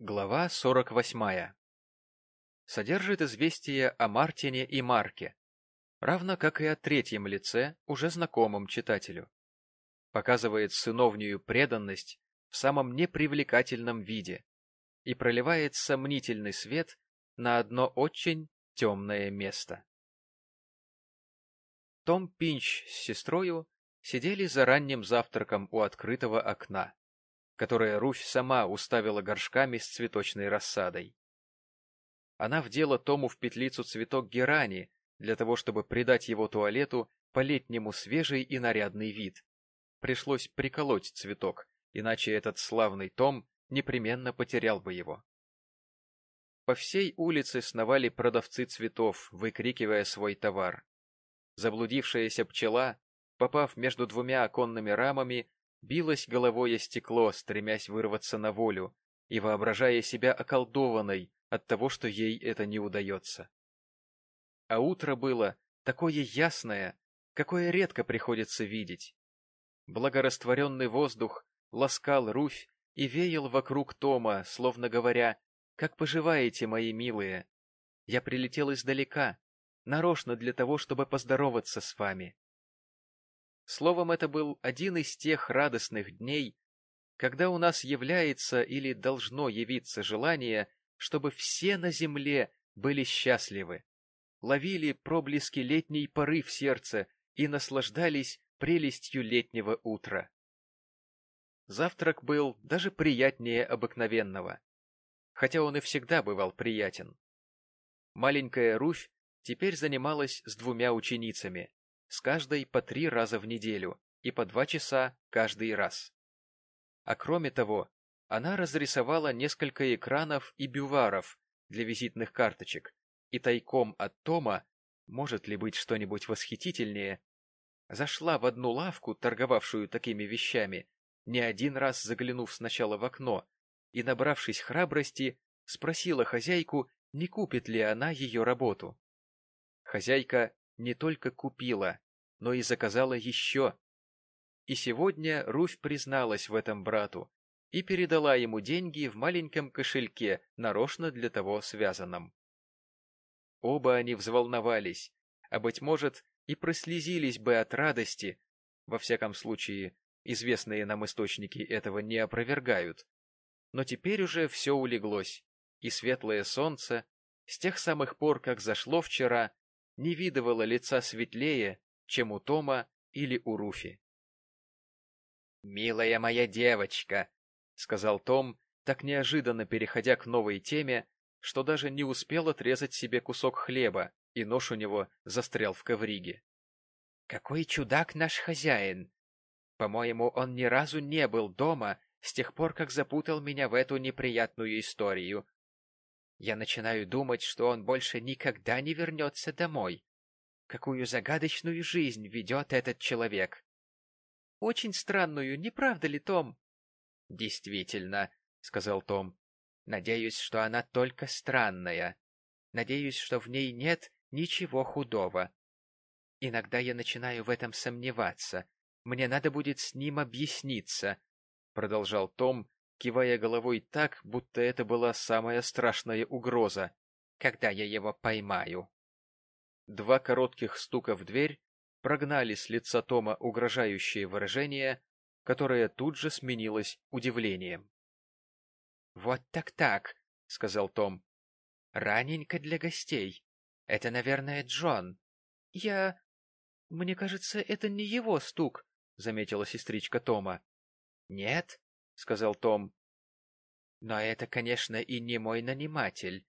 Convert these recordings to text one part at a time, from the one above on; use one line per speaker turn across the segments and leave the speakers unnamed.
Глава 48. Содержит известие о Мартине и Марке, равно как и о третьем лице, уже знакомом читателю. Показывает сыновнюю преданность в самом непривлекательном виде и проливает сомнительный свет на одно очень темное место. Том Пинч с сестрою сидели за ранним завтраком у открытого окна которое Руфь сама уставила горшками с цветочной рассадой. Она вдела Тому в петлицу цветок герани для того, чтобы придать его туалету по-летнему свежий и нарядный вид. Пришлось приколоть цветок, иначе этот славный Том непременно потерял бы его. По всей улице сновали продавцы цветов, выкрикивая свой товар. Заблудившаяся пчела, попав между двумя оконными рамами, билась головой о стекло, стремясь вырваться на волю и воображая себя околдованной от того, что ей это не удается. А утро было такое ясное, какое редко приходится видеть. Благорастворенный воздух ласкал Руфь и веял вокруг Тома, словно говоря, «Как поживаете, мои милые? Я прилетел издалека, нарочно для того, чтобы поздороваться с вами. Словом, это был один из тех радостных дней, когда у нас является или должно явиться желание, чтобы все на земле были счастливы, ловили проблески летней поры в сердце и наслаждались прелестью летнего утра. Завтрак был даже приятнее обыкновенного, хотя он и всегда бывал приятен. Маленькая Руфь теперь занималась с двумя ученицами, с каждой по три раза в неделю и по два часа каждый раз. А кроме того, она разрисовала несколько экранов и бюваров для визитных карточек, и тайком от Тома, может ли быть что-нибудь восхитительнее, зашла в одну лавку, торговавшую такими вещами, не один раз заглянув сначала в окно, и, набравшись храбрости, спросила хозяйку, не купит ли она ее работу. Хозяйка не только купила, но и заказала еще. И сегодня Руфь призналась в этом брату и передала ему деньги в маленьком кошельке, нарочно для того связанном. Оба они взволновались, а, быть может, и прослезились бы от радости, во всяком случае, известные нам источники этого не опровергают. Но теперь уже все улеглось, и светлое солнце, с тех самых пор, как зашло вчера, не видывало лица светлее, чем у Тома или у Руфи. «Милая моя девочка», — сказал Том, так неожиданно переходя к новой теме, что даже не успел отрезать себе кусок хлеба, и нож у него застрял в ковриге. «Какой чудак наш хозяин! По-моему, он ни разу не был дома с тех пор, как запутал меня в эту неприятную историю. Я начинаю думать, что он больше никогда не вернется домой. Какую загадочную жизнь ведет этот человек. Очень странную, не правда ли, Том? — Действительно, — сказал Том. — Надеюсь, что она только странная. Надеюсь, что в ней нет ничего худого. Иногда я начинаю в этом сомневаться. Мне надо будет с ним объясниться, — продолжал Том, кивая головой так, будто это была самая страшная угроза, когда я его поймаю. Два коротких стука в дверь прогнали с лица Тома угрожающее выражение, которое тут же сменилось удивлением. — Вот так-так, — сказал Том. — Раненько для гостей. Это, наверное, Джон. — Я... Мне кажется, это не его стук, — заметила сестричка Тома. — Нет, — сказал Том. «Но это, конечно, и не мой наниматель.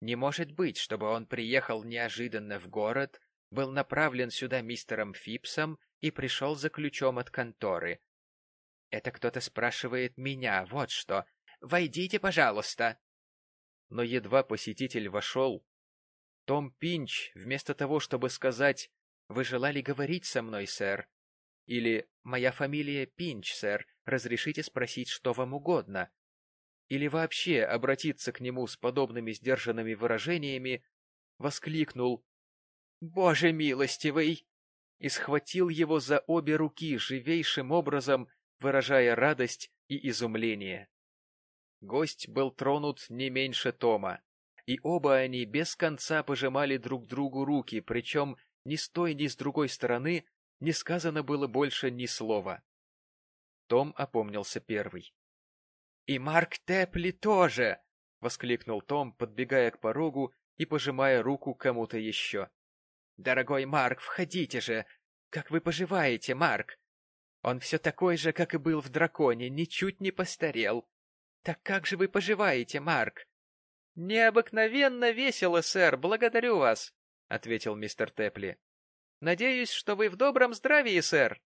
Не может быть, чтобы он приехал неожиданно в город, был направлен сюда мистером Фипсом и пришел за ключом от конторы. Это кто-то спрашивает меня, вот что. Войдите, пожалуйста!» Но едва посетитель вошел, том Пинч, вместо того, чтобы сказать «Вы желали говорить со мной, сэр?» или «Моя фамилия Пинч, сэр, разрешите спросить, что вам угодно?» Или вообще обратиться к нему с подобными сдержанными выражениями, воскликнул «Боже милостивый!» и схватил его за обе руки живейшим образом, выражая радость и изумление. гость был тронут не меньше Тома, и оба они без конца пожимали друг другу руки, причем ни с той, ни с другой стороны не сказано было больше ни слова. Том опомнился первый. — И Марк Тепли тоже! — воскликнул Том, подбегая к порогу и пожимая руку кому-то еще. — Дорогой Марк, входите же! Как вы поживаете, Марк? Он все такой же, как и был в драконе, ничуть не постарел. Так как же вы поживаете, Марк? — Необыкновенно весело, сэр, благодарю вас, — ответил мистер Тепли. — Надеюсь, что вы в добром здравии, сэр.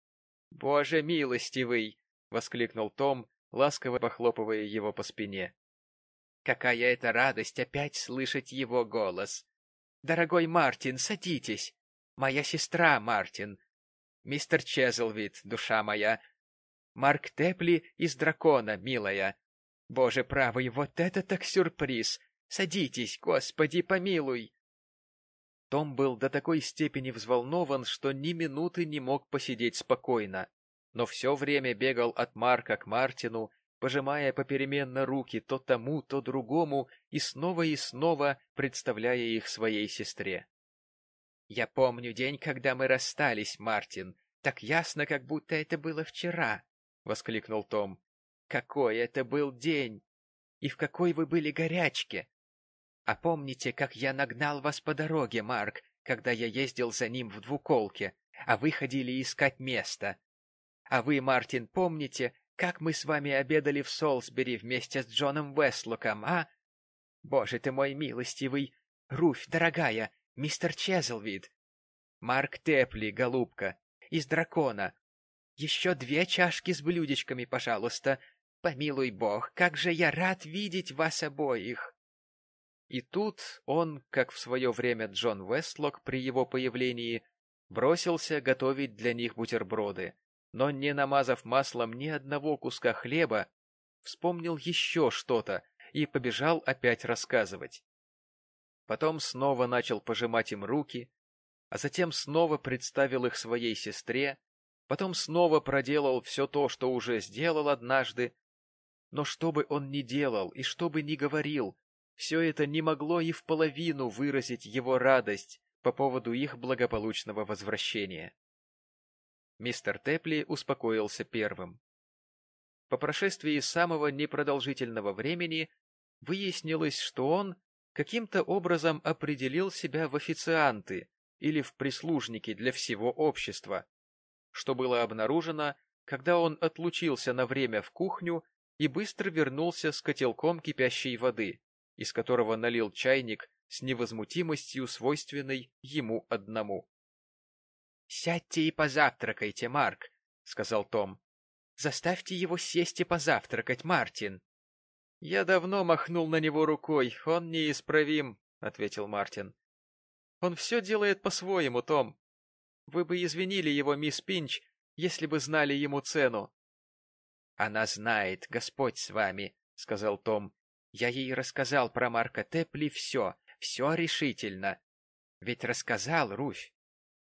— Боже милостивый! — воскликнул Том, ласково похлопывая его по спине. Какая это радость опять слышать его голос. Дорогой Мартин, садитесь. Моя сестра Мартин. Мистер Чезлвид, душа моя. Марк Тепли из Дракона, милая. Боже правый, вот это так сюрприз! Садитесь, Господи, помилуй! Том был до такой степени взволнован, что ни минуты не мог посидеть спокойно, но все время бегал от Марка к Мартину, пожимая попеременно руки то тому, то другому и снова и снова представляя их своей сестре. «Я помню день, когда мы расстались, Мартин, так ясно, как будто это было вчера», — воскликнул Том. «Какой это был день! И в какой вы были горячке! А помните, как я нагнал вас по дороге, Марк, когда я ездил за ним в двуколке, а вы ходили искать место? А вы, Мартин, помните, как мы с вами обедали в Солсбери вместе с Джоном Вестлоком, а? Боже ты мой милостивый! Руфь, дорогая, мистер Чезлвид! Марк Тепли, голубка, из дракона. Еще две чашки с блюдечками, пожалуйста. Помилуй бог, как же я рад видеть вас обоих!» И тут он, как в свое время Джон Вестлок при его появлении, бросился готовить для них бутерброды но, не намазав маслом ни одного куска хлеба, вспомнил еще что-то и побежал опять рассказывать. Потом снова начал пожимать им руки, а затем снова представил их своей сестре, потом снова проделал все то, что уже сделал однажды, но что бы он ни делал и что бы ни говорил, все это не могло и в половину выразить его радость по поводу их благополучного возвращения. Мистер Тепли успокоился первым. По прошествии самого непродолжительного времени выяснилось, что он каким-то образом определил себя в официанты или в прислужники для всего общества, что было обнаружено, когда он отлучился на время в кухню и быстро вернулся с котелком кипящей воды, из которого налил чайник с невозмутимостью, свойственной ему одному. — Сядьте и позавтракайте, Марк, — сказал Том. — Заставьте его сесть и позавтракать, Мартин. — Я давно махнул на него рукой, он неисправим, — ответил Мартин. — Он все делает по-своему, Том. Вы бы извинили его, мисс Пинч, если бы знали ему цену. — Она знает, Господь с вами, — сказал Том. — Я ей рассказал про Марка Тепли все, все решительно. Ведь рассказал, Руфь. —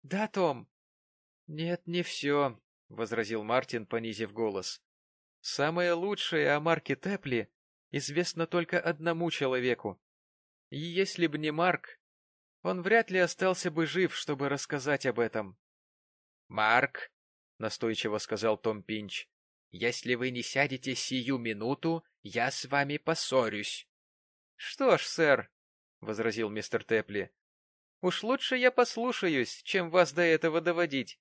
Да, Том. — Нет, не все, — возразил Мартин, понизив голос. — Самое лучшее о Марке Тепли известно только одному человеку. И если б не Марк, он вряд ли остался бы жив, чтобы рассказать об этом. — Марк, — настойчиво сказал Том Пинч, — если вы не сядете сию минуту, я с вами поссорюсь. — Что ж, сэр, — возразил мистер Тепли, Уж лучше я послушаюсь, чем вас до этого доводить.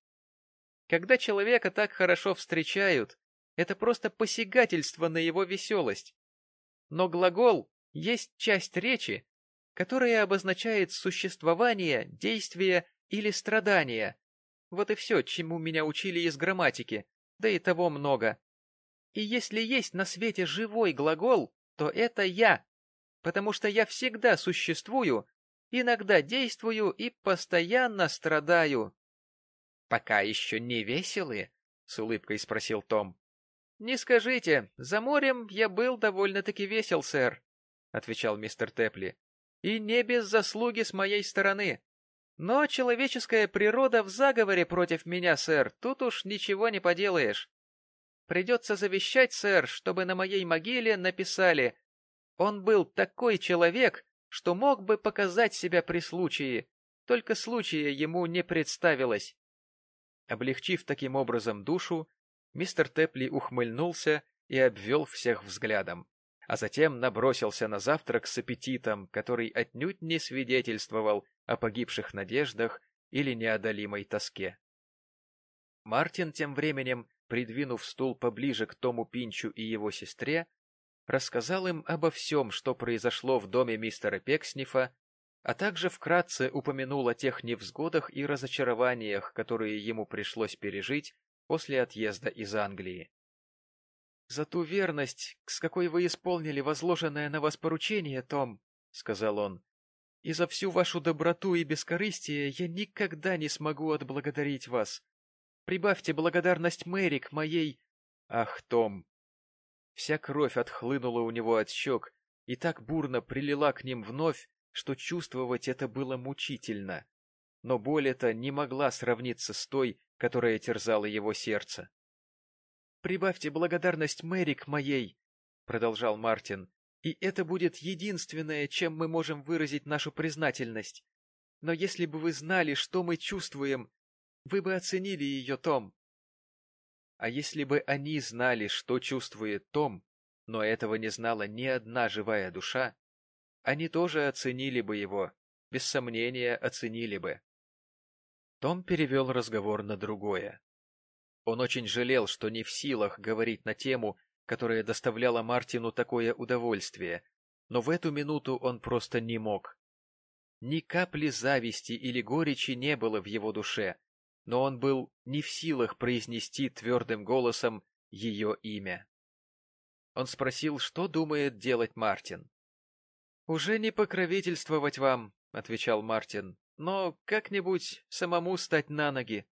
Когда человека так хорошо встречают, это просто посягательство на его веселость. Но глагол есть часть речи, которая обозначает существование, действие или страдание. Вот и все, чему меня учили из грамматики, да и того много. И если есть на свете живой глагол, то это я, потому что я всегда существую Иногда действую и постоянно страдаю. — Пока еще не веселы? — с улыбкой спросил Том. — Не скажите, за морем я был довольно-таки весел, сэр, — отвечал мистер Тепли. — И не без заслуги с моей стороны. Но человеческая природа в заговоре против меня, сэр, тут уж ничего не поделаешь. Придется завещать, сэр, чтобы на моей могиле написали «Он был такой человек, что мог бы показать себя при случае, только случая ему не представилось». Облегчив таким образом душу, мистер Тепли ухмыльнулся и обвел всех взглядом, а затем набросился на завтрак с аппетитом, который отнюдь не свидетельствовал о погибших надеждах или неодолимой тоске. Мартин тем временем, придвинув стул поближе к Тому Пинчу и его сестре, рассказал им обо всем, что произошло в доме мистера Пекснифа, а также вкратце упомянул о тех невзгодах и разочарованиях, которые ему пришлось пережить после отъезда из Англии. — За ту верность, с какой вы исполнили возложенное на вас поручение, Том, — сказал он, — и за всю вашу доброту и бескорыстие я никогда не смогу отблагодарить вас. Прибавьте благодарность Мэри к моей... Ах, Том! Вся кровь отхлынула у него от щек и так бурно прилила к ним вновь, что чувствовать это было мучительно. Но боль эта не могла сравниться с той, которая терзала его сердце. — Прибавьте благодарность Мэри к моей, — продолжал Мартин, — и это будет единственное, чем мы можем выразить нашу признательность. Но если бы вы знали, что мы чувствуем, вы бы оценили ее, Том. А если бы они знали, что чувствует Том, но этого не знала ни одна живая душа, они тоже оценили бы его, без сомнения оценили бы. Том перевел разговор на другое. Он очень жалел, что не в силах говорить на тему, которая доставляла Мартину такое удовольствие, но в эту минуту он просто не мог. Ни капли зависти или горечи не было в его душе, но он был не в силах произнести твердым голосом ее имя. Он спросил, что думает делать Мартин. — Уже не покровительствовать вам, — отвечал Мартин, — но как-нибудь самому стать на ноги.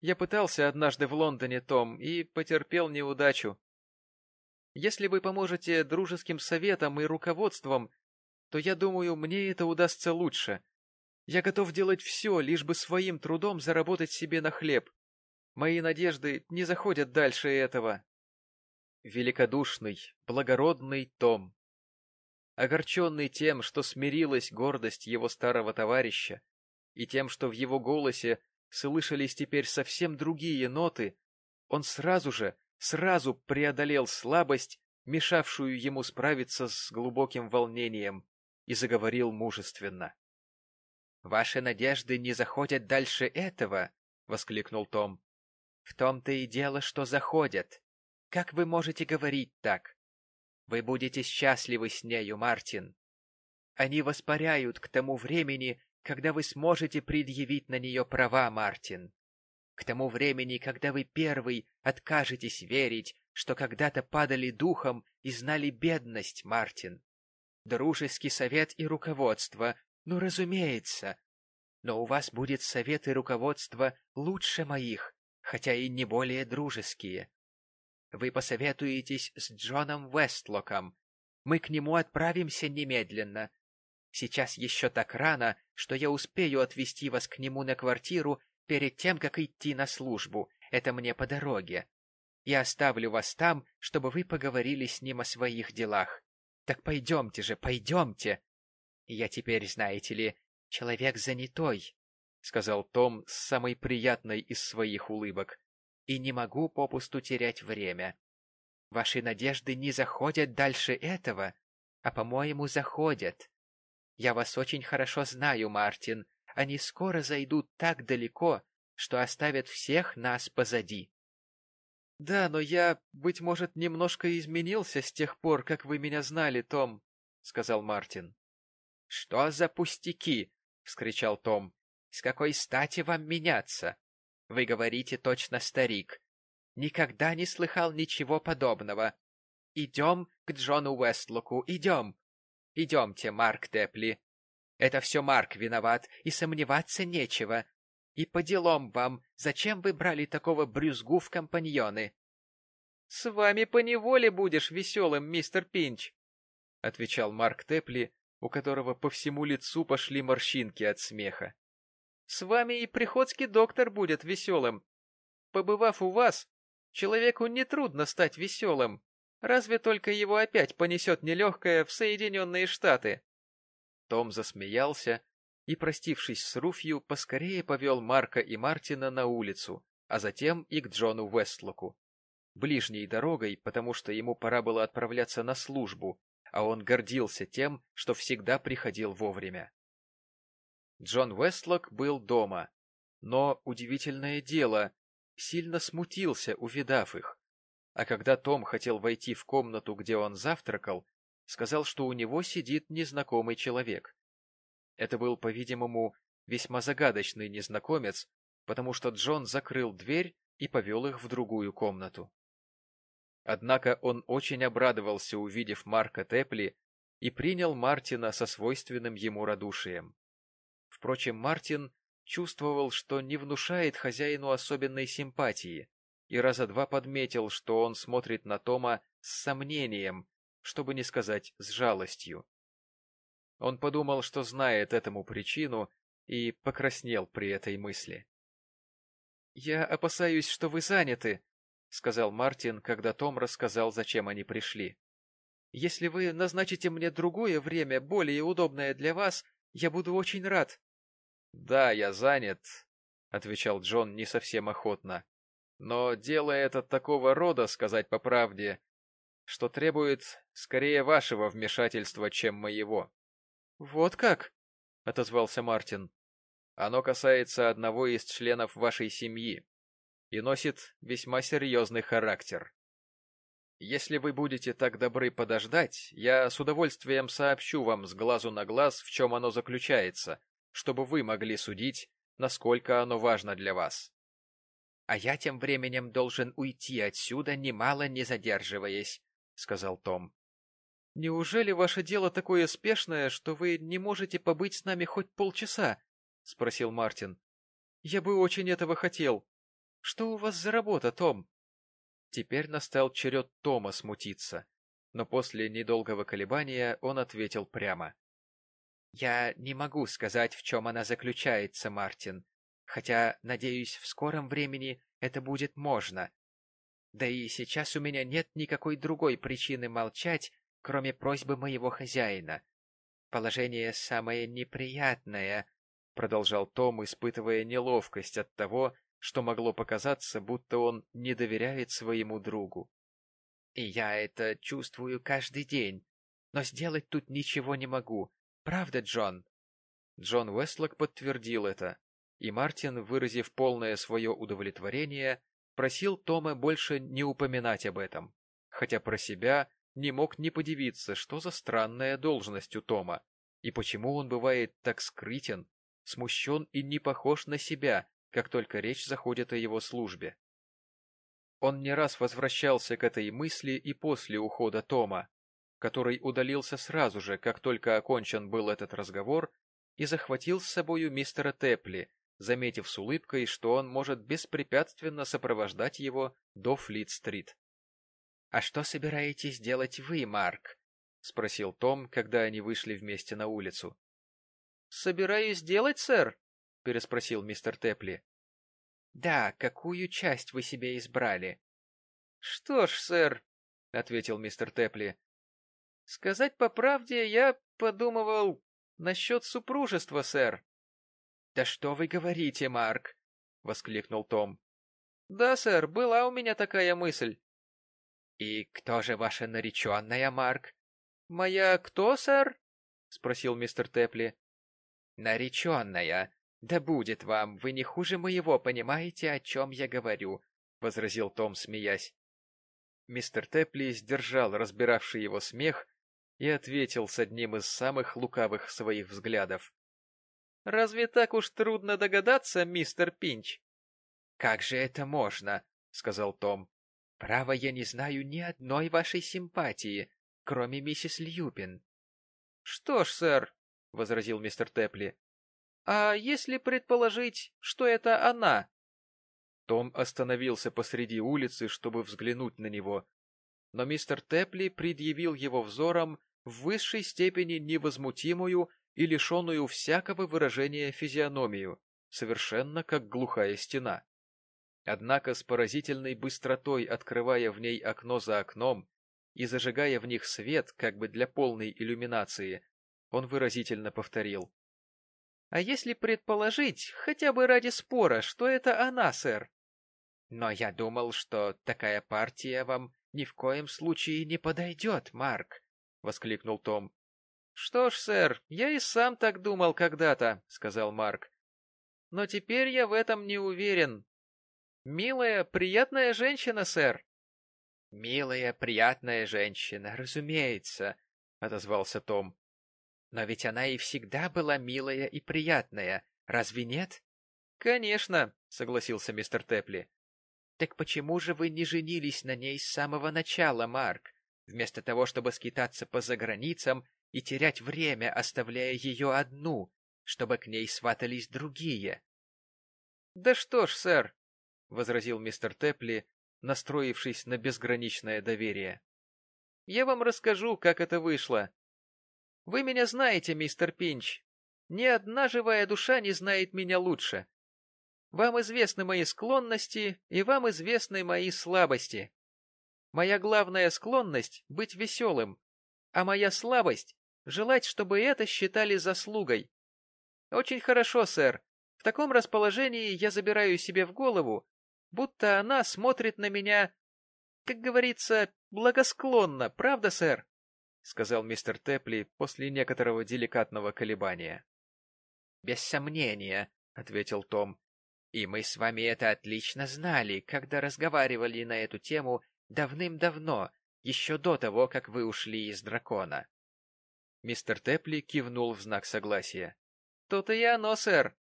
Я пытался однажды в Лондоне, Том, и потерпел неудачу. Если вы поможете дружеским советам и руководством, то, я думаю, мне это удастся лучше. Я готов делать все, лишь бы своим трудом заработать себе на хлеб. Мои надежды не заходят дальше этого. Великодушный, благородный Том. Огорченный тем, что смирилась гордость его старого товарища, и тем, что в его голосе слышались теперь совсем другие ноты, он сразу же, сразу преодолел слабость, мешавшую ему справиться с глубоким волнением, и заговорил мужественно. Ваши надежды не заходят дальше этого, — воскликнул Том. — В том-то и дело, что заходят. Как вы можете говорить так? Вы будете счастливы с нею, Мартин. Они воспаряют к тому времени, когда вы сможете предъявить на нее права, Мартин. К тому времени, когда вы первый откажетесь верить, что когда-то падали духом и знали бедность, Мартин. Дружеский совет и руководство ну, разумеется. Но у вас будет совет и руководство лучше моих, хотя и не более дружеские. Вы посоветуетесь с Джоном Вестлоком. Мы к нему отправимся немедленно. Сейчас еще так рано, что я успею отвезти вас к нему на квартиру перед тем, как идти на службу. Это мне по дороге. Я оставлю вас там, чтобы вы поговорили с ним о своих делах. Так пойдемте же, пойдемте. Я теперь, знаете ли, человек занятой, — сказал Том с самой приятной из своих улыбок, — и не могу попусту терять время. Ваши надежды не заходят дальше этого, а, по-моему, заходят. Я вас очень хорошо знаю, Мартин. Они скоро зайдут так далеко, что оставят всех нас позади. — Да, но я, быть может, немножко изменился с тех пор, как вы меня знали, Том, — сказал Мартин. «Что за пустяки?» — вскричал Том. «С какой стати вам меняться? Вы говорите точно старик. Никогда не слыхал ничего подобного. Идем к Джону Уэстлоку, идем. Идемте, Марк Депли. Это все Марк виноват, и сомневаться нечего. И по делам вам, зачем вы брали такого брюзгу в компаньоны?» «С вами поневоле будешь веселым, мистер Пинч», — отвечал Марк Тепли, у которого по всему лицу пошли морщинки от смеха. — С вами и приходский доктор будет веселым. Побывав у вас,
Человеку нетрудно стать веселым. Разве только его опять понесет нелегкое в Соединенные Штаты.
Том засмеялся и, простившись с Руфью, поскорее повел Марка и Мартина на улицу, а затем и к Джону Вестлоку. Ближней дорогой, потому что ему пора было отправляться на службу, а он гордился тем, что всегда приходил вовремя. Джон Вестлок был дома, но, удивительное дело, сильно смутился, увидав их. А когда Том хотел войти в комнату, где он завтракал, сказал, что у него сидит незнакомый человек. Это был, по-видимому, весьма загадочный незнакомец, потому что Джон закрыл дверь и повел их в другую комнату. Однако он очень обрадовался, увидев Марка Тепли, и принял Мартина со свойственным ему радушием. Впрочем, Мартин чувствовал, что не внушает хозяину особенной симпатии, и раза два подметил, что он смотрит на Тома с сомнением, чтобы не сказать с жалостью. Он подумал, что знает этому причину, и покраснел при этой мысли. — Я опасаюсь, что вы заняты, — сказал Мартин, когда Том рассказал, зачем они пришли. — Если вы назначите мне другое время, более удобное для вас, я буду очень рад. — Да, я занят, — отвечал Джон не совсем охотно. — Но дело это такого рода, сказать по правде, что требует скорее вашего вмешательства, чем моего. — Вот как? — отозвался Мартин. — Оно касается одного из членов вашей семьи и носит весьма серьезный характер. Если вы будете так добры подождать, я с удовольствием сообщу вам с глазу на глаз, в чем оно заключается, чтобы вы могли судить, насколько оно важно для вас.
— А я тем временем должен уйти отсюда, немало не задерживаясь, — сказал Том.
— Неужели ваше дело такое спешное, что вы не можете побыть с нами хоть полчаса? — спросил Мартин. — Я бы очень этого хотел. Что у вас за работа, Том? Теперь настал черед Тома смутиться, но после недолгого колебания он ответил прямо.
— Я не могу сказать, в чем она заключается, Мартин, хотя, надеюсь, в скором времени это будет можно. Да и сейчас у меня нет никакой другой причины молчать, кроме просьбы моего хозяина. Положение самое неприятное, — продолжал Том, испытывая неловкость от того, что могло показаться, будто он не доверяет своему другу. И я это чувствую каждый день, но сделать тут ничего не могу. Правда, Джон?
Джон Вестлок подтвердил это, и Мартин, выразив полное свое удовлетворение, просил Тома больше не упоминать об этом, хотя про себя не мог не подивиться, что за странная должность у Тома, и почему он бывает так скрытен, смущен и не похож на себя, как только речь заходит о его службе. Он не раз возвращался к этой мысли и после ухода Тома, который удалился сразу же, как только окончен был этот разговор, и захватил с собою мистера Тепли, заметив с улыбкой, что он может беспрепятственно сопровождать его до Флит-стрит.
— А что собираетесь делать вы, Марк? — спросил Том, когда они вышли вместе на улицу.
— Собираюсь делать, сэр? — переспросил мистер Тепли.
— Да, какую часть вы себе избрали?
— Что ж, сэр, — ответил мистер Тепли, — сказать по правде, я подумывал насчет супружества, сэр.
— Да что вы говорите, Марк? — воскликнул Том.
— Да, сэр, была у меня такая мысль.
— И кто же ваша нареченная, Марк?
— Моя кто, сэр? — спросил мистер Тепли.
— Нареченная. Да будет вам, вы не хуже моего понимаете, о чем я говорю, — возразил Том, смеясь.
Мистер Тепли сдержал разбиравший его смех и ответил с одним из самых лукавых своих взглядов.
— Разве так уж трудно догадаться, мистер Пинч?
— Как же это можно? — сказал Том. — Право, я не знаю ни одной вашей симпатии, кроме миссис Льюпин.
— Что ж, сэр, — возразил мистер Тепли, — а если предположить, что это она?
Том остановился посреди улицы, чтобы взглянуть на него, но мистер Тепли предъявил его взором в высшей степени невозмутимую и лишенную всякого выражения физиономию, совершенно как глухая стена. Однако с поразительной быстротой, открывая в ней окно за окном и зажигая в них свет, как бы для полной иллюминации, он выразительно повторил.
— А если предположить, хотя бы ради спора, что это она, сэр? — Но я думал, что такая партия вам ни в коем случае не подойдет, Марк, — воскликнул Том. — Что ж, сэр, я и сам так думал когда-то, — сказал Марк. — Но теперь я в этом не уверен. Милая, приятная женщина, сэр. — Милая, приятная женщина, разумеется, — отозвался Том. — Но ведь она и всегда была милая и приятная, разве нет? — Конечно, — согласился мистер Тепли. — Так почему же вы не женились на ней с самого начала, Марк, вместо того, чтобы скитаться по заграницам и терять время, оставляя ее одну, чтобы к ней сватались другие? — Да что ж, сэр, — возразил мистер Тепли, настроившись на безграничное доверие. — Я вам расскажу, как это вышло. Вы меня знаете, мистер Пинч. Ни одна живая душа не знает меня лучше. Вам известны мои склонности, и вам известны мои слабости. Моя главная склонность — быть веселым, а моя слабость — желать, чтобы это считали заслугой. Очень хорошо, сэр. В таком расположении я забираю себе в голову, будто она смотрит на меня, как говорится, благосклонно, правда, сэр? — сказал мистер Тепли после некоторого деликатного колебания. — Без сомнения, — ответил Том. — И мы с вами это отлично знали, когда разговаривали на эту тему давным-давно, еще до того, как вы ушли из дракона. Мистер Тепли кивнул в знак согласия. — То-то и оно, сэр.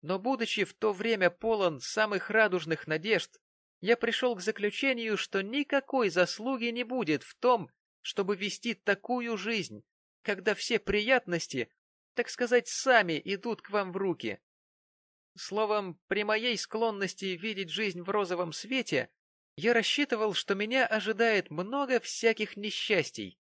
Но, будучи в то время полон самых радужных надежд, я пришел к заключению, что никакой заслуги не будет в том, чтобы вести такую жизнь, когда все приятности, так сказать, сами идут к вам в руки. Словом, при моей склонности видеть жизнь в розовом свете, я рассчитывал, что меня ожидает много всяких несчастий.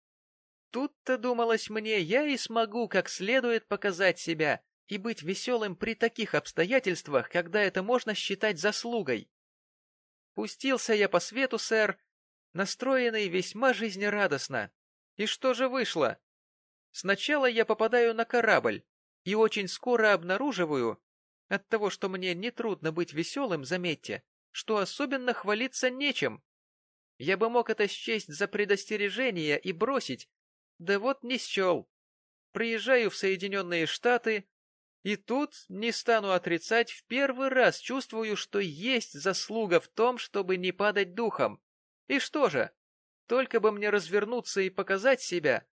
Тут-то, думалось мне, я и смогу как следует показать себя и быть веселым при таких обстоятельствах, когда это можно считать заслугой. Пустился я по свету, сэр, настроенный весьма жизнерадостно. И что же вышло? Сначала я попадаю на корабль и очень скоро обнаруживаю, от того, что мне нетрудно быть веселым, заметьте, что особенно хвалиться нечем. Я бы мог это счесть за предостережение и бросить, да вот не счел. Приезжаю в Соединенные Штаты, и тут, не стану отрицать, в первый раз чувствую, что есть заслуга в том, чтобы не падать духом. И что же? Только бы мне развернуться и показать себя.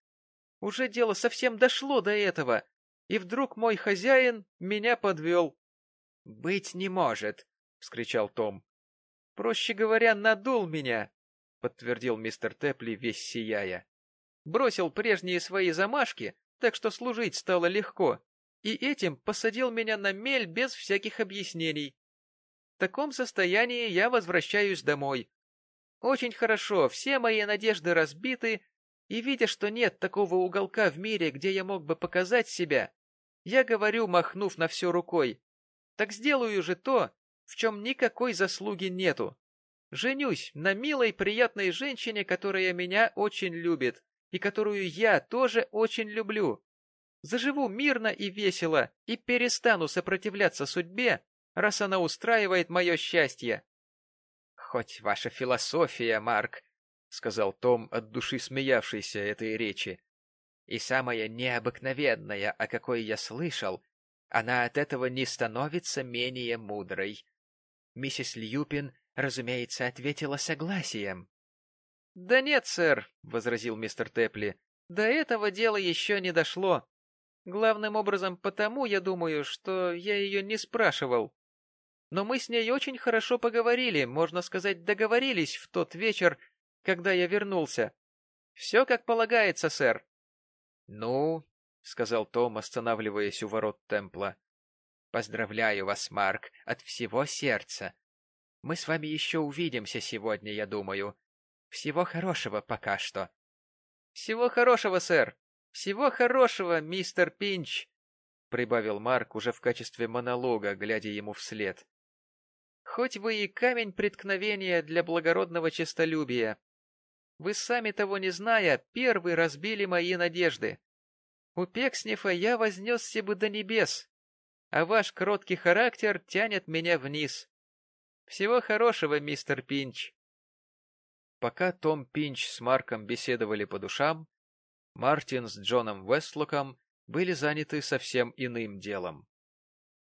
Уже дело совсем дошло до этого, и вдруг мой хозяин меня подвел. — Быть не может! — вскричал Том. — Проще говоря, надул меня, — подтвердил мистер Тепли, весь сияя. Бросил прежние свои замашки, так что служить стало легко, и этим посадил меня на мель без всяких объяснений. В таком состоянии я возвращаюсь домой. Очень хорошо, все мои надежды разбиты, и, видя, что нет такого уголка в мире, где я мог бы показать себя, я говорю, махнув на все рукой, так сделаю же то, в чем никакой заслуги нету. Женюсь на милой, приятной женщине, которая меня очень любит, и которую я тоже очень люблю заживу мирно и весело и перестану сопротивляться судьбе, раз она устраивает мое счастье. — Хоть ваша философия, Марк, — сказал Том, от души смеявшийся этой речи, — и самая необыкновенная, о какой я слышал, она от этого не становится менее мудрой. Миссис Льюпин, разумеется, ответила согласием. — Да нет, сэр, — возразил мистер Тепли, — до этого дела еще не дошло. Главным образом потому, я думаю, что я ее не спрашивал. Но мы с ней очень хорошо поговорили, можно сказать, договорились в тот вечер, когда я вернулся. Все как полагается, сэр. — Ну, — сказал Том, останавливаясь у ворот темпла, — поздравляю вас, Марк, от всего сердца. Мы с вами еще увидимся сегодня, я думаю. Всего хорошего пока что. — Всего хорошего, сэр, «Всего хорошего, мистер Пинч!» — прибавил Марк уже в качестве монолога, глядя ему вслед.
Хоть вы и камень преткновения для благородного честолюбия. Вы сами того не зная, первый разбили мои надежды. У Пекснефа я вознесся бы до небес, а ваш кроткий характер тянет меня вниз. Всего хорошего, мистер Пинч.
Пока Том Пинч с Марком беседовали по душам, Мартин с Джоном Вестлоком были заняты совсем иным делом.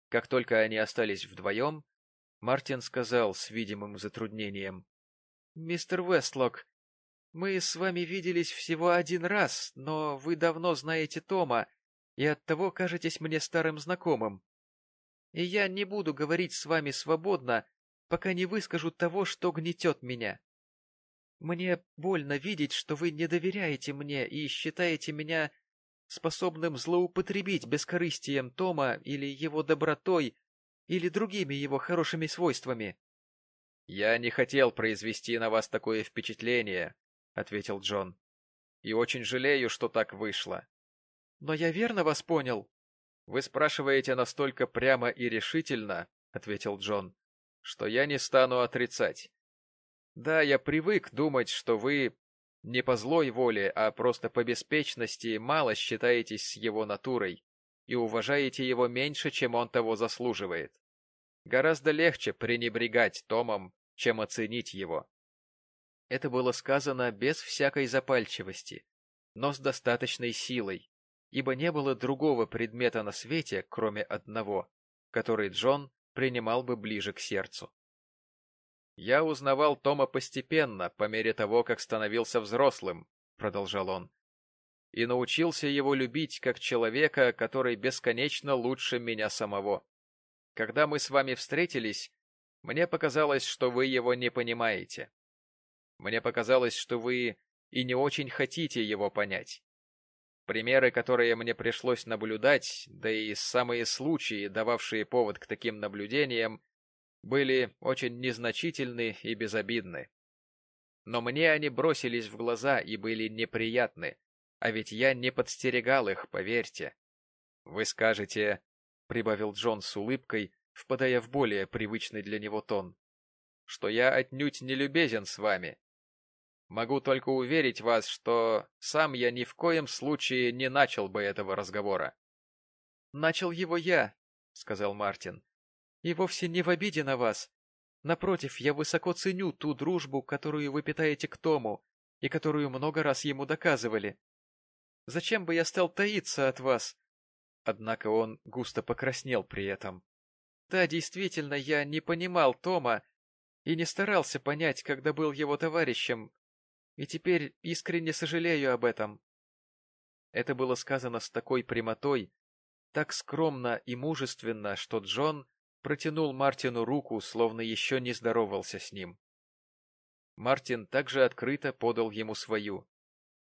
Как только они остались вдвоем, Мартин сказал с видимым затруднением. — Мистер Вестлок, мы с вами виделись всего один раз, но вы давно знаете Тома и оттого кажетесь мне старым знакомым. И я не буду говорить с вами свободно, пока не выскажу того, что гнетет меня. Мне больно видеть, что вы не доверяете мне и считаете меня способным злоупотребить бескорыстием Тома или его добротой, или другими его хорошими свойствами. — Я не хотел произвести на вас такое впечатление, — ответил Джон. — И очень жалею, что так вышло. — Но я верно вас понял? — Вы спрашиваете настолько прямо и решительно, — ответил Джон, — что я не стану отрицать. Да, я привык думать, что вы не по злой воле, а просто по беспечности мало считаетесь с его натурой и уважаете его меньше, чем он того заслуживает. Гораздо легче пренебрегать Томом, чем оценить его. Это было сказано без всякой запальчивости, но с достаточной силой, ибо не было другого предмета на свете, кроме одного, который Джон принимал бы ближе к сердцу. «Я узнавал Тома постепенно, по мере того, как становился взрослым», — продолжал он, «и научился его любить как человека, который бесконечно лучше меня самого. Когда мы с вами встретились, мне показалось, что вы его не понимаете. Мне показалось, что вы и не очень хотите его понять. Примеры, которые мне пришлось наблюдать, да и самые случаи, дававшие повод к таким наблюдениям, были очень незначительны и безобидны. Но мне они бросились в глаза и были неприятны, а ведь я не подстерегал их, поверьте. Вы скажете, — прибавил Джон с улыбкой, впадая в более привычный для него тон, — что я отнюдь не любезен с вами. Могу только уверить вас, что сам я ни в коем случае не начал бы этого разговора. — Начал его я, — сказал Мартин, и вовсе не в обиде на вас. Напротив, я высоко ценю ту дружбу, которую вы питаете к Тому, и которую много раз ему доказывали. Зачем бы я стал таиться от вас? Однако он густо покраснел при этом. Да, действительно, я не понимал Тома и не старался понять, когда был его товарищем, и теперь искренне сожалею об этом. Это было сказано с такой прямотой, так скромно и мужественно, что Джон протянул Мартину руку, словно еще не здоровался с ним. Мартин также открыто подал ему свою,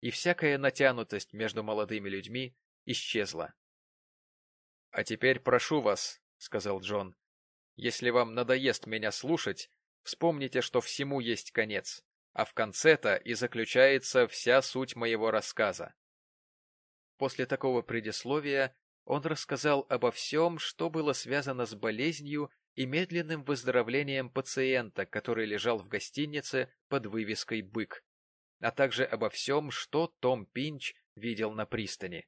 и всякая натянутость между молодыми людьми исчезла. — А теперь прошу вас, — сказал Джон, — если вам надоест меня слушать, вспомните, что всему есть конец, а в конце-то и заключается вся суть моего рассказа. После такого предисловия он рассказал обо всем, что было связано с болезнью и медленным выздоровлением пациента, который лежал в гостинице под вывеской «Бык», а также обо всем, что Том Пинч видел на пристани.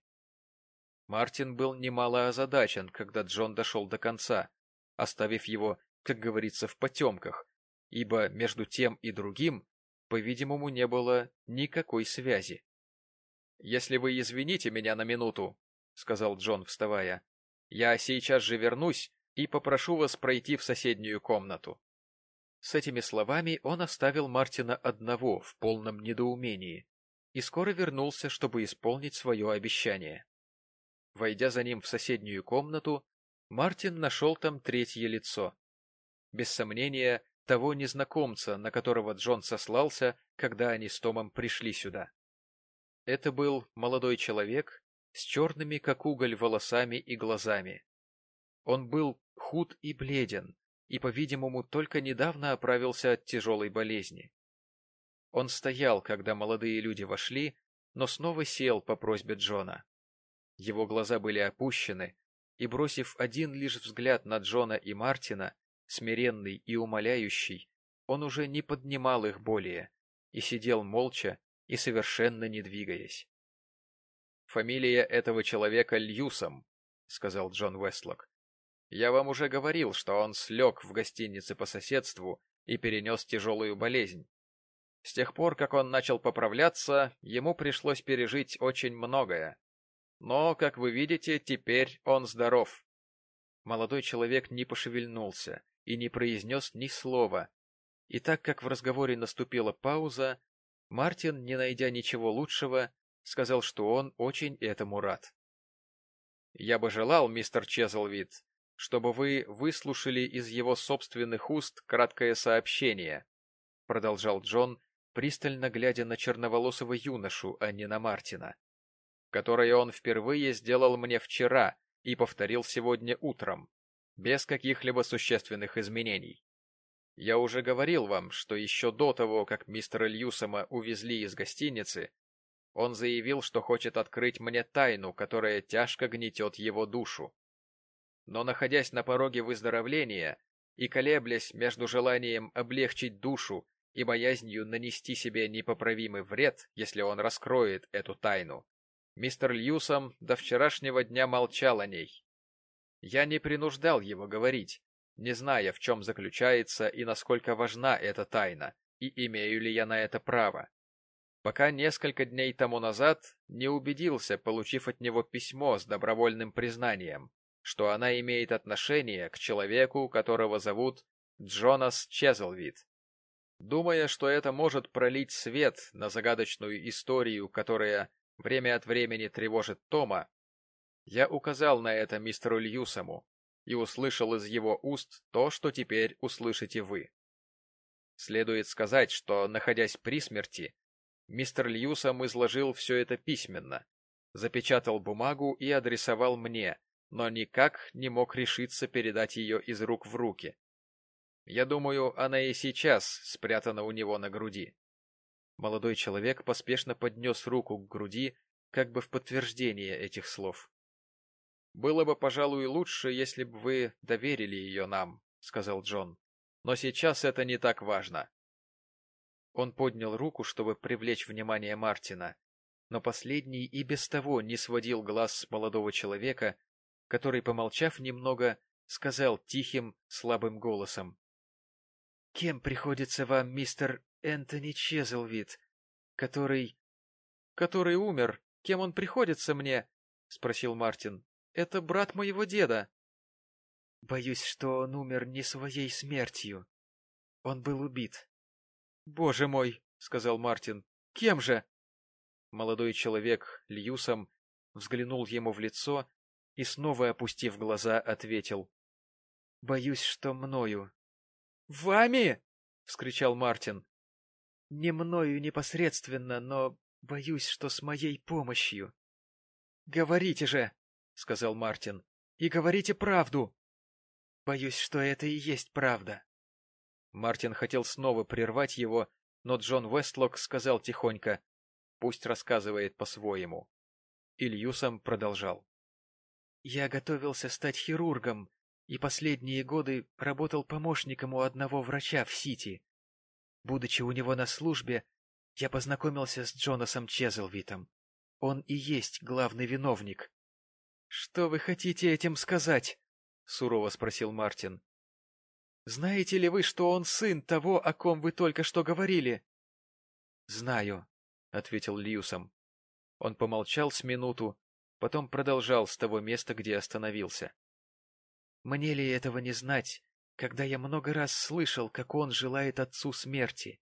Мартин был немало озадачен, когда Джон дошел до конца, оставив его, как говорится, в потемках, ибо между тем и другим, по-видимому, не было никакой связи. «Если вы извините меня на минуту», — сказал Джон, вставая. — Я сейчас же вернусь и попрошу вас пройти в соседнюю комнату. С этими словами он оставил Мартина одного в полном недоумении и скоро вернулся, чтобы исполнить свое обещание. Войдя за ним в соседнюю комнату, Мартин нашел там третье лицо. Без сомнения, того незнакомца, на которого Джон сослался, когда они с Томом пришли сюда. Это был молодой человек с черными, как уголь, волосами и глазами. Он был худ и бледен, и, по-видимому, только недавно оправился от тяжелой болезни. Он стоял, когда молодые люди вошли, но снова сел по просьбе Джона. Его глаза были опущены, и, бросив один лишь взгляд на Джона и Мартина, смиренный и умоляющий, он уже не поднимал их более и сидел молча и совершенно не двигаясь. «Фамилия этого человека Льюсом», — сказал Джон Вестлок. «Я вам уже говорил, что он слег в гостинице по соседству и перенес тяжелую болезнь. С тех пор, как он начал поправляться, ему пришлось пережить очень многое. Но, как вы видите, теперь он здоров». Молодой человек не пошевельнулся и не произнес ни слова, и так как в разговоре наступила пауза, Мартин, не найдя ничего лучшего, сказал, что он очень этому рад. «Я бы желал, мистер Чезлвид, чтобы вы выслушали из его собственных уст краткое сообщение», — продолжал Джон, пристально глядя на черноволосого юношу, а не на Мартина, которое он впервые сделал мне вчера и повторил сегодня утром, без каких-либо существенных изменений. Я уже говорил вам, что еще до того, как мистера Льюсома увезли из гостиницы, он заявил, что хочет открыть мне тайну, которая тяжко гнетет его душу. Но, находясь на пороге выздоровления и колеблясь между желанием облегчить душу и боязнью нанести себе непоправимый вред, если он раскроет эту тайну, мистер Льюсом до вчерашнего дня молчал о ней. Я не принуждал его говорить, не зная, в чем заключается и насколько важна эта тайна, и имею ли я на это право. Пока несколько дней тому назад не убедился, получив от него письмо с добровольным признанием, что она имеет отношение к человеку, которого зовут Джонас Чезлвид. Думая, что это может пролить свет на загадочную историю, которая время от времени тревожит Тома, я указал на это мистеру Льюсому, и услышал из его уст то, что теперь услышите вы. Следует сказать, что, находясь при смерти, мистер Льюсом изложил все это письменно, запечатал бумагу и адресовал мне, но никак не мог решиться передать ее из рук в руки. Я думаю, она и сейчас спрятана у него на груди. Молодой человек поспешно поднес руку к груди, как бы в подтверждение этих слов. «Было бы, пожалуй, лучше, если бы вы доверили ее нам», — сказал Джон. «Но сейчас это не так важно». Он поднял руку, чтобы привлечь внимание Мартина, но последний и без того не сводил глаз с молодого человека, который, помолчав немного, сказал тихим, слабым голосом. — Кем приходится вам мистер Энтони Чезлвид, который... — Который умер. Кем он приходится мне? — спросил Мартин. Это брат моего деда. Боюсь, что он умер не своей смертью. Он был убит. — Боже мой, — сказал Мартин, — кем же? Молодой человек, Льюсом, взглянул ему в лицо и, снова опустив глаза, ответил. — Боюсь, что мною. — Вами? — вскричал Мартин. — Не мною непосредственно, но боюсь, что с моей помощью. — Говорите же! — сказал Мартин. — И говорите правду. — Боюсь, что это и есть правда. Мартин хотел снова прервать его, но Джон Вестлок сказал тихонько, пусть рассказывает по-своему. Ильюсом продолжал. — Я готовился стать хирургом, и последние годы работал помощником у одного врача в Сити. Будучи у него на службе, я познакомился с Джонасом Чезлвитом. Он и есть главный виновник. «Что вы хотите этим сказать?» — сурово спросил Мартин. «Знаете ли вы, что он сын того, о ком вы только что говорили?» «Знаю», — ответил Льюсом. Он помолчал с минуту, потом продолжал с того места, где остановился. «Мне ли этого не знать, когда я много раз слышал, как он желает отцу смерти,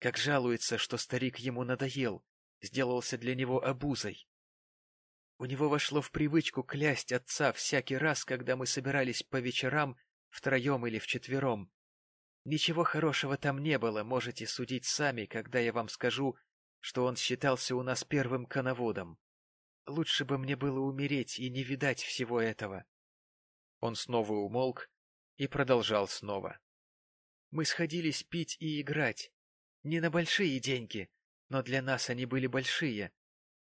как жалуется, что старик ему надоел, сделался для него обузой, у него вошло в привычку клясть отца всякий раз, когда мы собирались по вечерам втроем или вчетвером. Ничего хорошего там не было, можете судить сами, когда я вам скажу, что он считался у нас первым коноводом. Лучше бы мне было умереть и не видать всего этого. Он снова умолк и продолжал снова. Мы сходились пить и играть. Не на большие деньги, но для нас они были большие.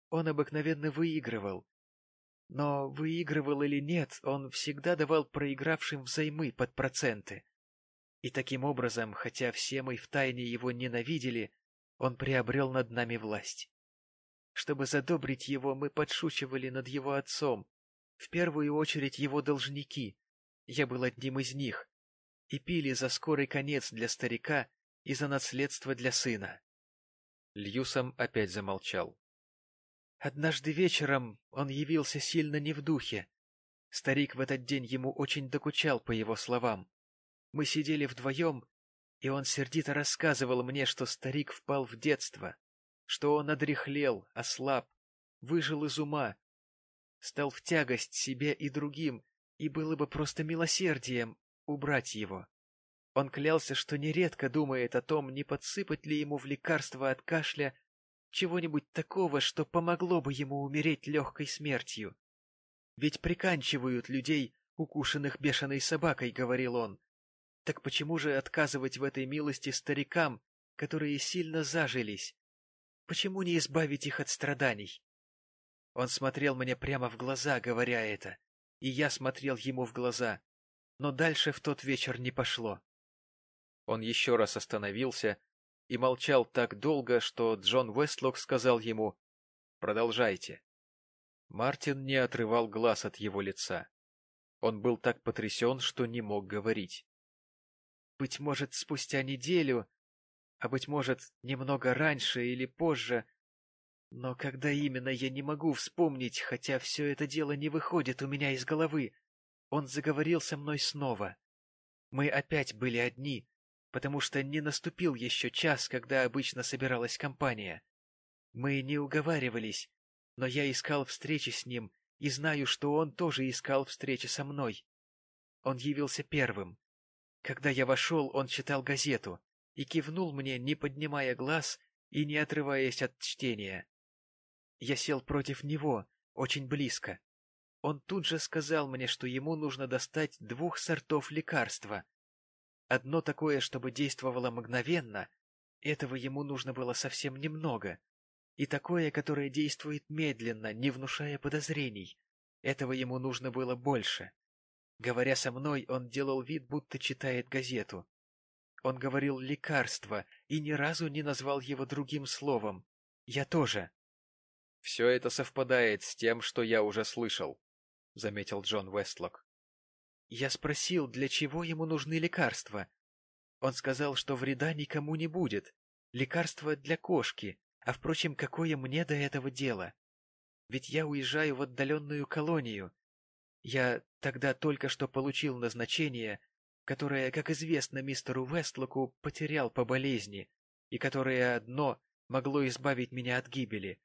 Он обыкновенно выигрывал. Но выигрывал или нет, он всегда давал проигравшим взаймы под проценты.
И таким образом, хотя все мы втайне его ненавидели, он приобрел над нами власть. Чтобы задобрить его, мы подшучивали над его отцом, в первую очередь его должники, я был одним из них, и пили за скорый конец для старика и за наследство для сына.
Льюсом опять замолчал.
Однажды вечером он явился сильно не в духе. Старик в этот день ему очень докучал, по его словам. Мы сидели вдвоем, и он сердито рассказывал мне, что старик впал в детство, что он одряхлел, ослаб, выжил из ума, стал в тягость себе и другим, и было бы просто милосердием убрать его. Он клялся, что нередко думает о том, не подсыпать ли ему в лекарство от кашля чего-нибудь такого, что помогло бы ему умереть легкой смертью. Ведь приканчивают людей, укушенных бешеной собакой, — говорил он. Так почему же отказывать в этой милости старикам, которые сильно зажились? Почему не избавить их от страданий? Он смотрел мне прямо в глаза, говоря это, и я смотрел ему в глаза, но дальше в тот вечер не пошло.
Он еще раз остановился и молчал так долго, что Джон Вестлок сказал ему «Продолжайте». Мартин не отрывал глаз от его лица. Он был так потрясен, что не мог говорить.
«Быть может, спустя неделю, а, быть может, немного раньше или позже, но когда именно я не могу вспомнить, хотя все это дело не выходит у меня из головы, он заговорил со мной снова. Мы опять были одни, потому что не наступил еще час, когда обычно собиралась компания. Мы не уговаривались, но я искал встречи с ним и знаю, что он тоже искал встречи со мной. Он явился первым. Когда я вошел, он читал газету и кивнул мне, не поднимая глаз и не отрываясь от чтения. Я сел против него, очень близко. Он тут же сказал мне, что ему нужно достать двух сортов лекарства, Одно такое, чтобы действовало мгновенно, этого ему нужно было совсем немного. И такое, которое действует медленно, не внушая подозрений, этого ему нужно было больше. Говоря со мной, он делал вид, будто читает газету. Он говорил «лекарство» и ни разу не назвал его другим словом. Я тоже.
— Все это совпадает с тем, что я уже слышал, — заметил Джон Вестлок.
Я спросил, для чего ему нужны лекарства. Он сказал, что вреда никому не будет. Лекарство для кошки, а, впрочем, какое мне до этого дело? Ведь я уезжаю в отдаленную колонию. Я тогда только что получил назначение, которое, как известно мистеру Вестлоку, потерял по болезни, и которое одно могло избавить меня от гибели.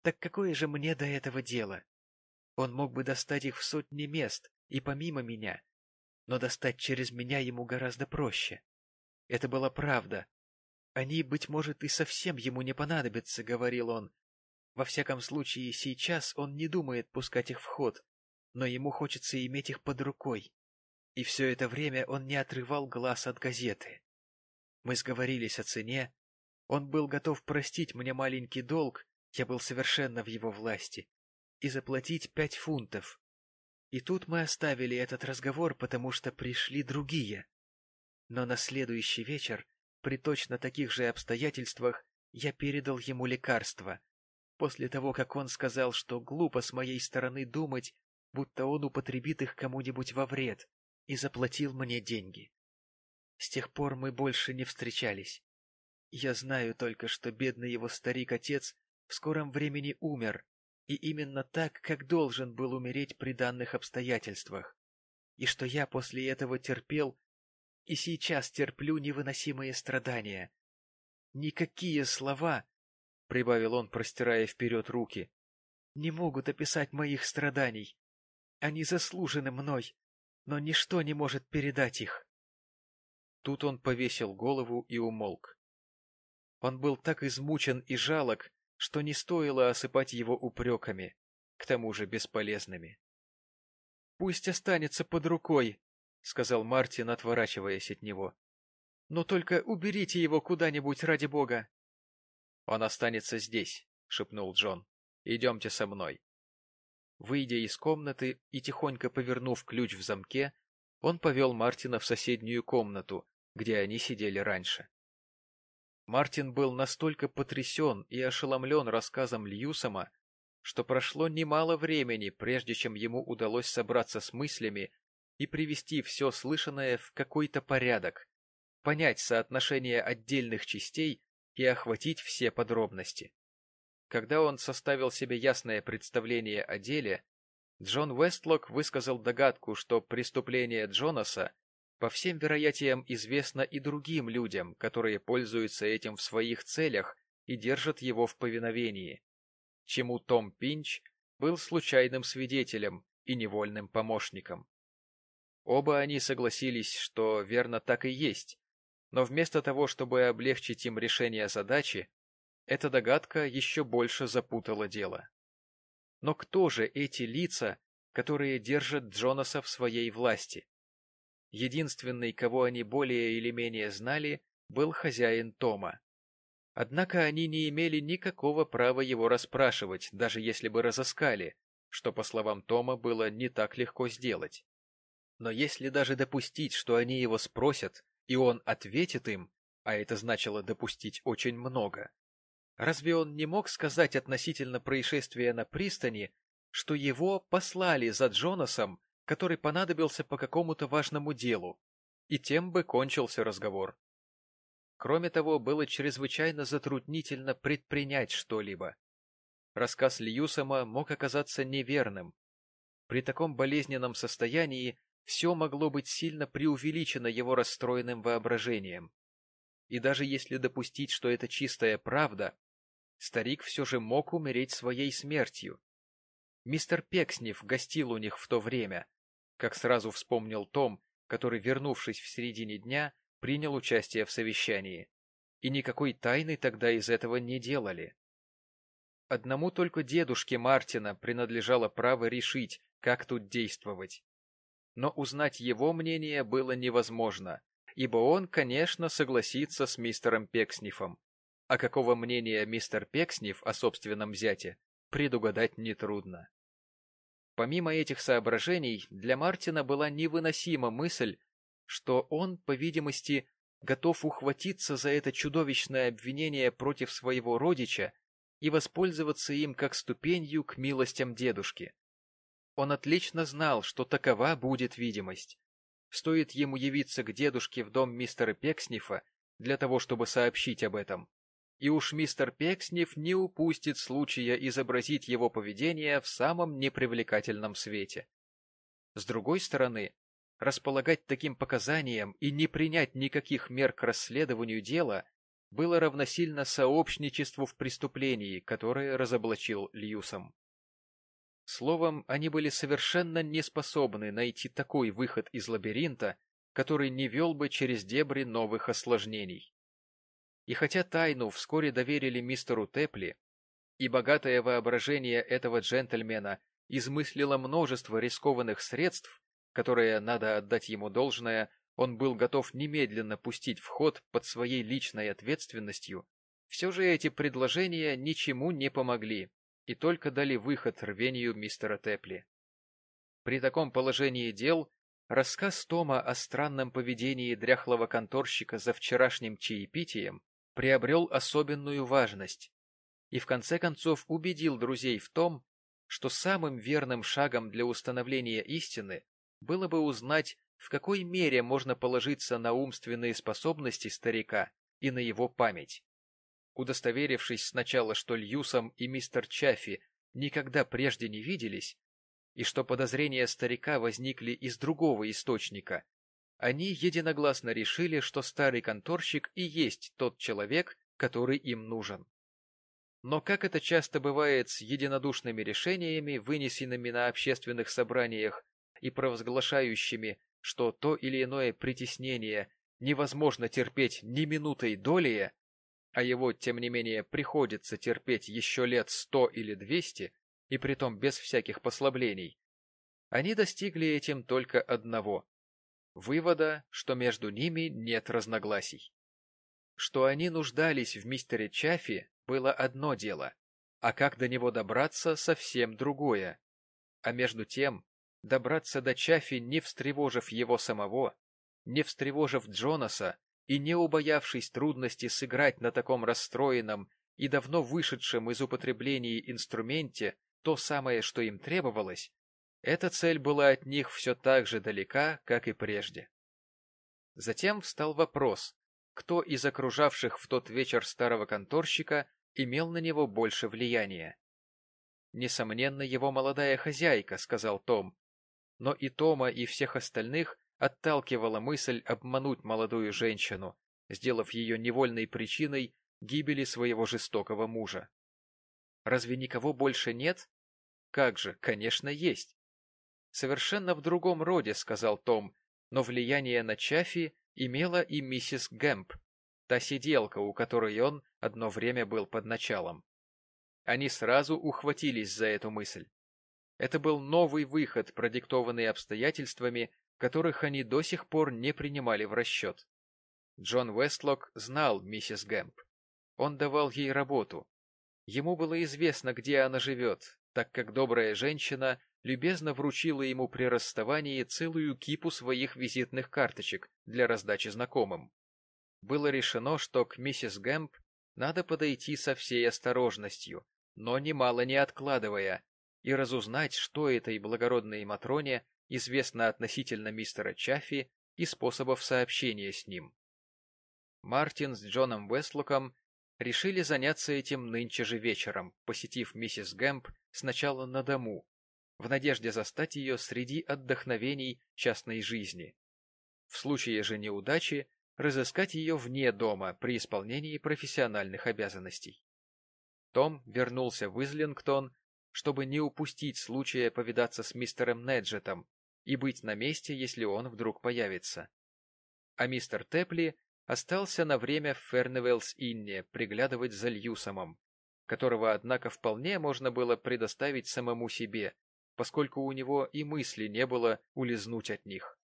Так какое же мне до этого дело? Он мог бы достать их в сотни мест, и помимо меня, но достать через меня ему гораздо проще. Это была правда. Они, быть может, и совсем ему не понадобятся, — говорил он. Во всяком случае, сейчас он не думает пускать их в ход, но ему хочется иметь их под рукой. И все это время он не отрывал глаз от газеты. Мы сговорились о цене, он был готов простить мне маленький долг, я был совершенно в его власти, и заплатить пять фунтов, и тут мы оставили этот разговор, потому что пришли другие. Но на следующий вечер, при точно таких же обстоятельствах, я передал ему лекарство, после того, как он сказал, что глупо с моей стороны думать, будто он употребит их кому-нибудь во вред, и заплатил мне деньги. С тех пор мы больше не встречались. Я знаю только, что бедный его старик-отец в скором времени умер, и именно так, как должен был умереть при данных обстоятельствах, и что я после этого терпел и сейчас терплю невыносимые страдания. Никакие слова, — прибавил он, простирая вперед руки, — не могут описать моих страданий. Они заслужены мной, но ничто не может передать их.
Тут он повесил голову и умолк. Он был так измучен и жалок, что не стоило осыпать его упреками, к тому же бесполезными. — Пусть останется под рукой, — сказал Мартин, отворачиваясь от него. — Но только уберите его куда-нибудь ради бога. — Он останется здесь, — шепнул Джон. — Идемте со мной. Выйдя из комнаты и тихонько повернув ключ в замке, он повел Мартина в соседнюю комнату, где они сидели раньше. Мартин был настолько потрясен и ошеломлен рассказом Льюсома, что прошло немало времени, прежде чем ему удалось собраться с мыслями и привести все слышанное в какой-то порядок, понять соотношение отдельных частей и охватить все подробности. Когда он составил себе ясное представление о деле, Джон Вестлок высказал догадку, что преступление Джонаса по всем вероятиям известно и другим людям, которые пользуются этим в своих целях и держат его в повиновении, чему Том Пинч был случайным свидетелем и невольным помощником. Оба они согласились, что верно так и есть, но вместо того, чтобы облегчить им решение задачи, эта догадка еще больше запутала дело. Но кто же эти лица, которые держат Джонаса в своей власти? Единственный, кого они более или менее знали, был хозяин Тома. Однако они не имели никакого права его расспрашивать, даже если бы разыскали, что, по словам Тома, было не так легко сделать. Но если даже допустить, что они его спросят, и он ответит им, а это значило допустить очень много, Разве он не мог сказать относительно происшествия на пристани, что его послали за Джонасом, который понадобился по какому-то важному делу, и тем бы кончился разговор. Кроме того, было чрезвычайно затруднительно предпринять что-либо. Рассказ Льюсома мог оказаться неверным. При таком болезненном состоянии все могло быть сильно преувеличено его расстроенным воображением. И даже если допустить, что это чистая правда, старик все же мог умереть своей смертью. Мистер Пекснев гостил у них в то время, как сразу вспомнил Том, который, вернувшись в середине дня, принял участие в совещании. И никакой тайны тогда из этого не делали. Одному только дедушке Мартина принадлежало право решить, как тут действовать. Но узнать его мнение было невозможно, ибо он, конечно, согласится с мистером Пекснифом, а какого мнения мистер Пекснев о собственном зяте, предугадать нетрудно. Помимо этих соображений, для Мартина была невыносима мысль, что он, по видимости, готов ухватиться за это чудовищное обвинение против своего родича и воспользоваться им как ступенью к милостям дедушки. Он отлично знал, что такова будет видимость. Стоит ему явиться к дедушке в дом мистера Пекснифа для того, чтобы сообщить об этом, и уж мистер Пекснев не упустит случая изобразить его поведение в самом непривлекательном свете. С другой стороны, располагать таким показанием и не принять никаких мер к расследованию дела было равносильно сообщничеству в преступлении, которое разоблачил Льюсом. Словом, они были совершенно не способны найти такой выход из лабиринта, который не вел бы через дебри новых осложнений. И хотя тайну вскоре доверили мистеру Тепли, и богатое воображение этого джентльмена измыслило множество рискованных средств, которые, надо отдать ему должное, он был готов немедленно пустить в ход под своей личной ответственностью, все же эти предложения ничему не помогли и только дали выход рвению мистера Тепли. При таком положении дел рассказ Тома о странном поведении дряхлого конторщика за вчерашним чаепитием приобрел особенную важность и в конце концов убедил друзей в том, что самым верным шагом для установления истины было бы узнать, в какой мере можно положиться на умственные способности старика и на его память. Удостоверившись сначала, что Льюсом и мистер Чаффи никогда прежде не виделись, и что подозрения старика возникли из другого источника, они единогласно решили, что старый конторщик и есть тот человек, который им нужен. Но как это часто бывает с единодушными решениями, вынесенными на общественных собраниях и провозглашающими, что то или иное притеснение невозможно терпеть ни минутой долее, а его, тем не менее, приходится терпеть еще лет сто или двести, и притом без всяких послаблений, они достигли этим только одного вывода, что между ними нет разногласий. Что они нуждались в мистере Чаффи, было одно дело, а как до него добраться — совсем другое. А между тем, добраться до Чафи, не встревожив его самого, не встревожив Джонаса и не убоявшись трудности сыграть на таком расстроенном и давно вышедшем из употребления инструменте то самое, что им требовалось, эта цель была от них все так же далека, как и прежде. Затем встал вопрос, кто из окружавших в тот вечер старого конторщика имел на него больше влияния. «Несомненно, его молодая хозяйка», — сказал Том. Но и Тома, и всех остальных отталкивала мысль обмануть молодую женщину, сделав ее невольной причиной гибели своего жестокого мужа. Разве никого больше нет? Как же, конечно, есть. Совершенно в другом роде, сказал Том, но влияние на Чаффи имела и миссис Гэмп, та сиделка, у которой он одно время был под началом. Они сразу ухватились за эту мысль. Это был новый выход, продиктованный обстоятельствами, которых они до сих пор не принимали в расчет. Джон Вестлок знал миссис Гэмп. Он давал ей работу. Ему было известно, где она живет, так как добрая женщина любезно вручила ему при расставании целую кипу своих визитных карточек для раздачи знакомым. Было решено, что к миссис Гэмп надо подойти со всей осторожностью, но немало не откладывая, и разузнать, что этой благородной Матроне известно относительно мистера Чаффи и способов сообщения с ним. Мартин с Джоном Вестлоком решили заняться этим нынче же вечером, посетив миссис Гэмп сначала на дому, в надежде застать ее среди отдохновений частной жизни. В случае же неудачи разыскать ее вне дома при исполнении профессиональных обязанностей. Том вернулся в Излингтон, чтобы не упустить случая повидаться с мистером Неджетом и быть на месте, если он вдруг появится. А мистер Тепли остался на время в Ферневелс-Инне приглядывать за Льюсомом, которого, однако, вполне можно было предоставить самому себе, поскольку у него и мысли не было улизнуть от них.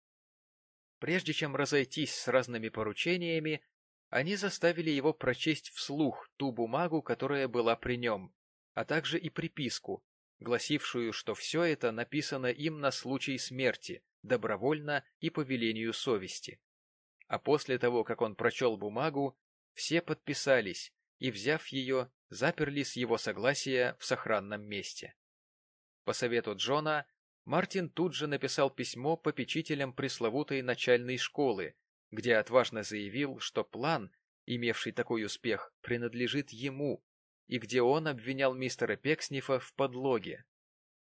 Прежде чем разойтись с разными поручениями, они заставили его прочесть вслух ту бумагу, которая была при нем, а также и приписку, гласившую, что все это написано им на случай смерти, добровольно и по велению совести. А после того, как он прочел бумагу, все подписались и, взяв ее, заперли с его согласия в сохранном месте. По совету Джона, Мартин тут же написал письмо попечителям пресловутой начальной школы, где отважно заявил, что план, имевший такой успех, принадлежит ему, и где он обвинял мистера Пекснифа в подлоге.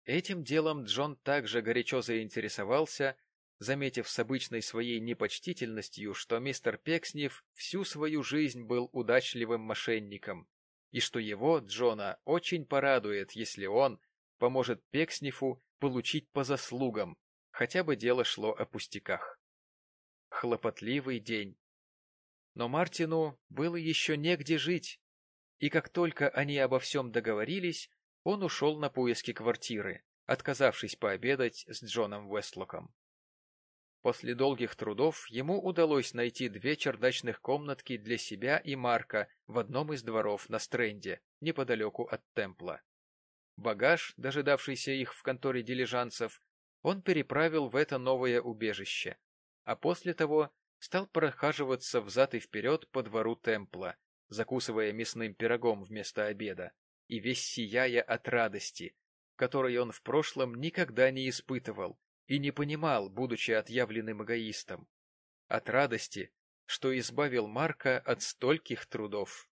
Этим делом Джон также горячо заинтересовался, заметив с обычной своей непочтительностью, что мистер Пекснев всю свою жизнь был удачливым мошенником, и что его, Джона, очень порадует, если он, поможет Пекснифу получить по заслугам, хотя бы дело шло о пустяках. Хлопотливый день. Но Мартину было еще негде жить, и как только они обо всем договорились, он ушел на поиски квартиры, отказавшись пообедать с Джоном Вестлоком. После долгих трудов ему удалось найти две чердачных комнатки для себя и Марка в одном из дворов на Стренде, неподалеку от Темпла. Багаж, дожидавшийся их в конторе дилижансов, он переправил в это новое убежище, а после того стал прохаживаться взад и вперед по двору Темпла, закусывая мясным пирогом вместо обеда, и весь сияя от радости, которой он в прошлом никогда не испытывал и не понимал, будучи отъявленным эгоистом. От радости, что избавил Марка от стольких трудов.